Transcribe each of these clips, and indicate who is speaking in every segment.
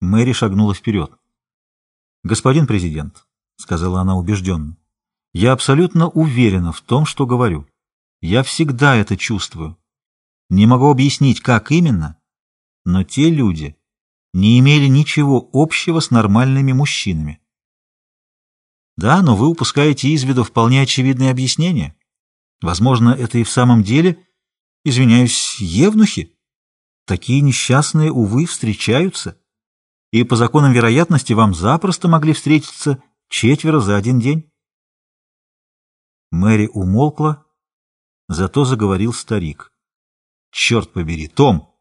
Speaker 1: Мэри шагнула вперед. «Господин президент», — сказала она убежденно, — «я абсолютно уверена в том, что говорю. Я всегда это чувствую. Не могу объяснить, как именно, но те люди не имели ничего общего с нормальными мужчинами. Да, но вы упускаете из виду вполне очевидное объяснение. Возможно, это и в самом деле, извиняюсь, евнухи. Такие несчастные, увы, встречаются. И по законам вероятности вам запросто могли встретиться четверо за один день. Мэри умолкла, зато заговорил старик. «Черт побери, Том!»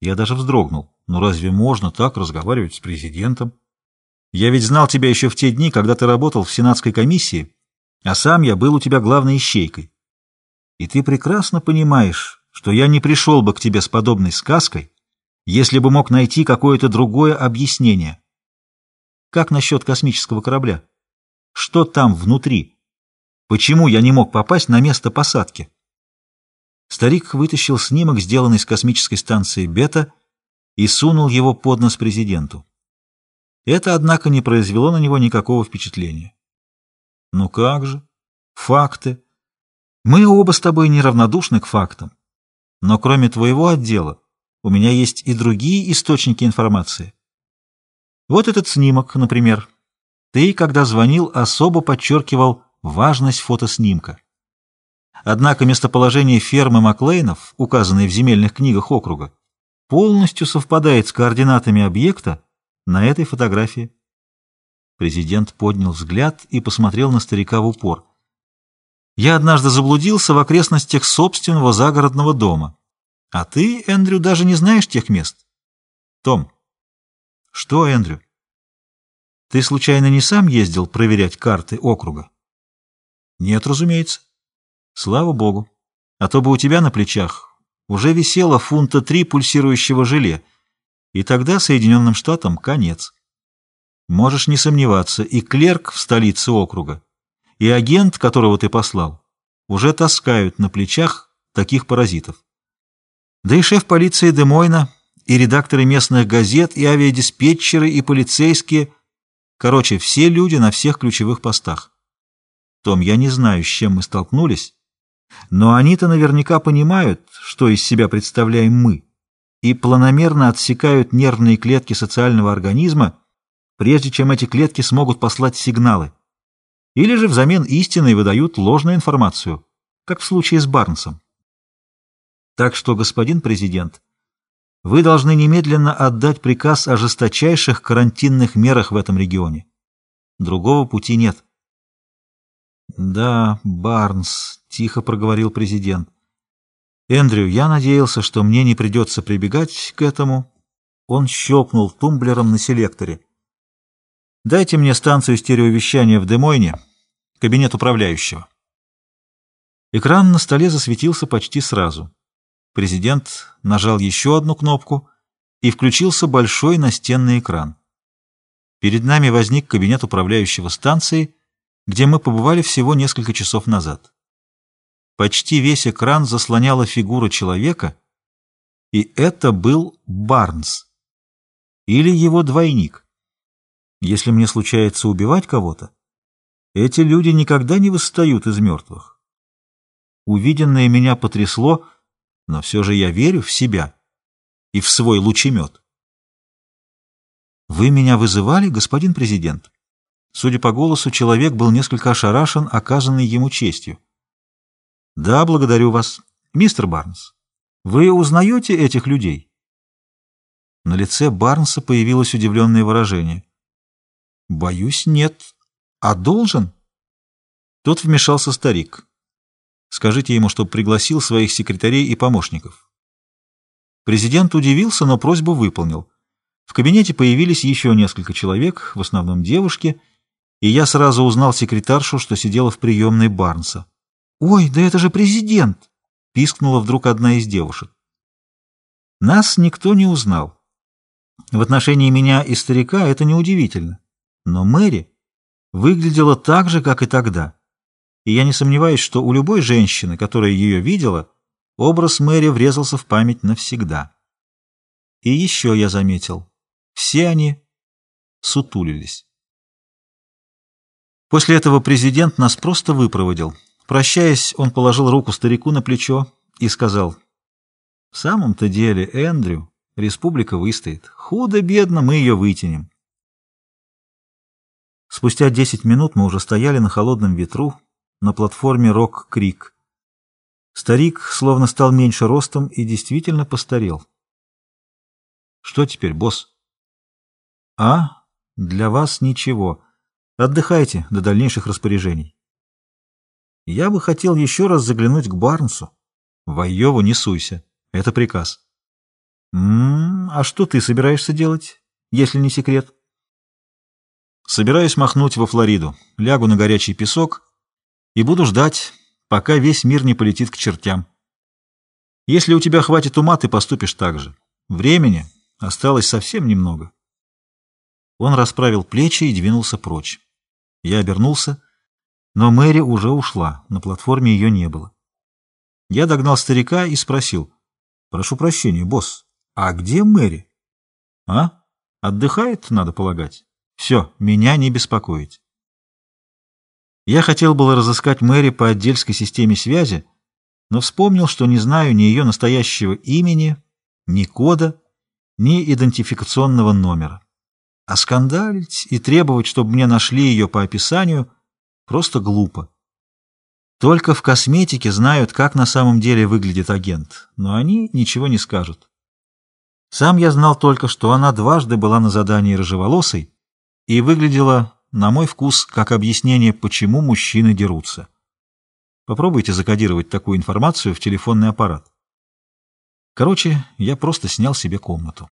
Speaker 1: Я даже вздрогнул. «Ну разве можно так разговаривать с президентом?» Я ведь знал тебя еще в те дни, когда ты работал в Сенатской комиссии, а сам я был у тебя главной ищейкой. И ты прекрасно понимаешь, что я не пришел бы к тебе с подобной сказкой, если бы мог найти какое-то другое объяснение. Как насчет космического корабля? Что там внутри? Почему я не мог попасть на место посадки? Старик вытащил снимок, сделанный с космической станции «Бета», и сунул его под нос президенту. Это, однако, не произвело на него никакого впечатления. Ну как же? Факты. Мы оба с тобой неравнодушны к фактам. Но кроме твоего отдела, у меня есть и другие источники информации. Вот этот снимок, например. Ты, когда звонил, особо подчеркивал важность фотоснимка. Однако местоположение фермы Маклейнов, указанной в земельных книгах округа, полностью совпадает с координатами объекта, на этой фотографии. Президент поднял взгляд и посмотрел на старика в упор. Я однажды заблудился в окрестностях собственного загородного дома. А ты, Эндрю, даже не знаешь тех мест. Том. Что, Эндрю? Ты случайно не сам ездил проверять карты округа? Нет, разумеется. Слава богу. А то бы у тебя на плечах уже висело фунта три пульсирующего желе — и тогда Соединенным Штатам конец. Можешь не сомневаться, и клерк в столице округа, и агент, которого ты послал, уже таскают на плечах таких паразитов. Да и шеф полиции Демойна, и редакторы местных газет, и авиадиспетчеры, и полицейские. Короче, все люди на всех ключевых постах. Том, я не знаю, с чем мы столкнулись, но они-то наверняка понимают, что из себя представляем мы и планомерно отсекают нервные клетки социального организма, прежде чем эти клетки смогут послать сигналы. Или же взамен истины выдают ложную информацию, как в случае с Барнсом. Так что, господин президент, вы должны немедленно отдать приказ о жесточайших карантинных мерах в этом регионе. Другого пути нет. «Да, Барнс», — тихо проговорил президент. «Эндрю, я надеялся, что мне не придется прибегать к этому». Он щелкнул тумблером на селекторе. «Дайте мне станцию стереовещания в Демойне, кабинет управляющего». Экран на столе засветился почти сразу. Президент нажал еще одну кнопку, и включился большой настенный экран. Перед нами возник кабинет управляющего станции, где мы побывали всего несколько часов назад. Почти весь экран заслоняла фигура человека, и это был Барнс. Или его двойник. Если мне случается убивать кого-то, эти люди никогда не восстают из мертвых. Увиденное меня потрясло, но все же я верю в себя и в свой лучемет. «Вы меня вызывали, господин президент?» Судя по голосу, человек был несколько ошарашен оказанной ему честью. Да, благодарю вас. Мистер Барнс, вы узнаете этих людей? На лице Барнса появилось удивленное выражение. Боюсь, нет. А должен? Тут вмешался старик. Скажите ему, чтобы пригласил своих секретарей и помощников. Президент удивился, но просьбу выполнил. В кабинете появились еще несколько человек, в основном девушки, и я сразу узнал секретаршу, что сидела в приемной Барнса. «Ой, да это же президент!» — пискнула вдруг одна из девушек. Нас никто не узнал. В отношении меня и старика это неудивительно. Но Мэри выглядела так же, как и тогда. И я не сомневаюсь, что у любой женщины, которая ее видела, образ Мэри врезался в память навсегда. И еще я заметил. Все они сутулились. После этого президент нас просто выпроводил. Прощаясь, он положил руку старику на плечо и сказал, «В самом-то деле, Эндрю, республика выстоит. Худо-бедно мы ее вытянем». Спустя десять минут мы уже стояли на холодном ветру на платформе Рок-Крик. Старик словно стал меньше ростом и действительно постарел. «Что теперь, босс?» «А, для вас ничего». Отдыхайте до дальнейших распоряжений. Я бы хотел еще раз заглянуть к Барнсу. В Айову не суйся. Это приказ. М -м, а что ты собираешься делать, если не секрет? Собираюсь махнуть во Флориду. Лягу на горячий песок и буду ждать, пока весь мир не полетит к чертям. Если у тебя хватит ума, ты поступишь так же. Времени осталось совсем немного. Он расправил плечи и двинулся прочь. Я обернулся, но Мэри уже ушла, на платформе ее не было. Я догнал старика и спросил, «Прошу прощения, босс, а где Мэри?» «А? Отдыхает, надо полагать. Все, меня не беспокоить». Я хотел было разыскать Мэри по отдельской системе связи, но вспомнил, что не знаю ни ее настоящего имени, ни кода, ни идентификационного номера. А скандалить и требовать, чтобы мне нашли ее по описанию, просто глупо. Только в косметике знают, как на самом деле выглядит агент, но они ничего не скажут. Сам я знал только, что она дважды была на задании рыжеволосой и выглядела, на мой вкус, как объяснение, почему мужчины дерутся. Попробуйте закодировать такую информацию в телефонный аппарат. Короче, я просто снял себе комнату.